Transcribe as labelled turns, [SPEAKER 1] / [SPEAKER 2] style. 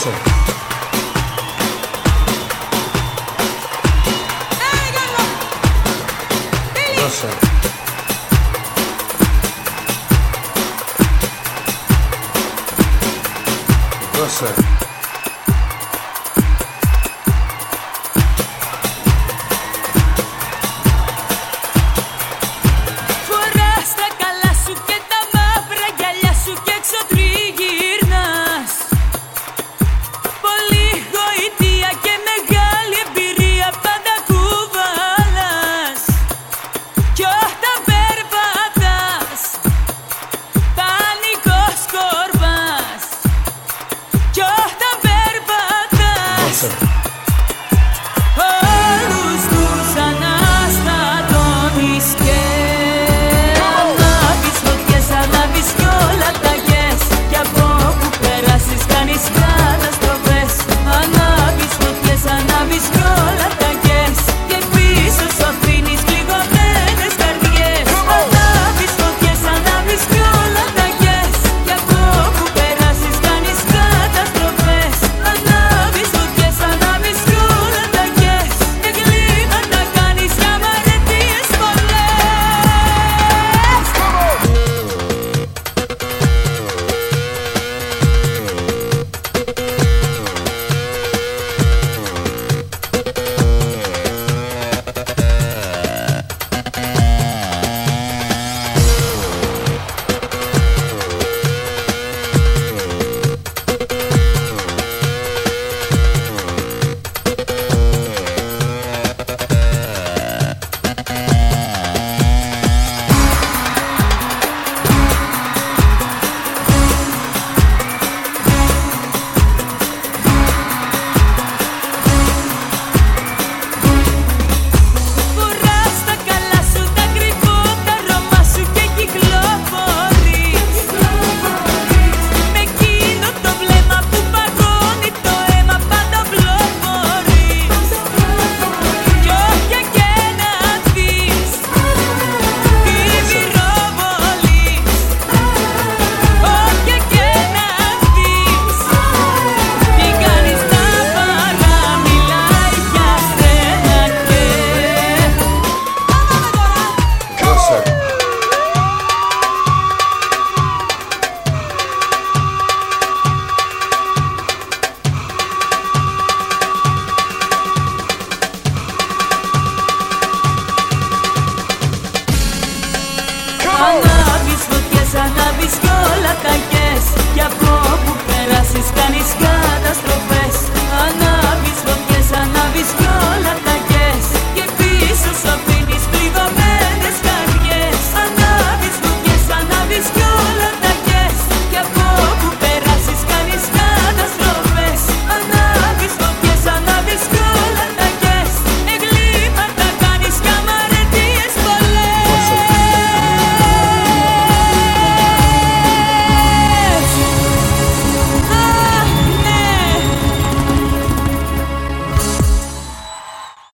[SPEAKER 1] Suíça.
[SPEAKER 2] França.
[SPEAKER 1] França.
[SPEAKER 2] πλάκακες Κι από που περάσεις κάνεις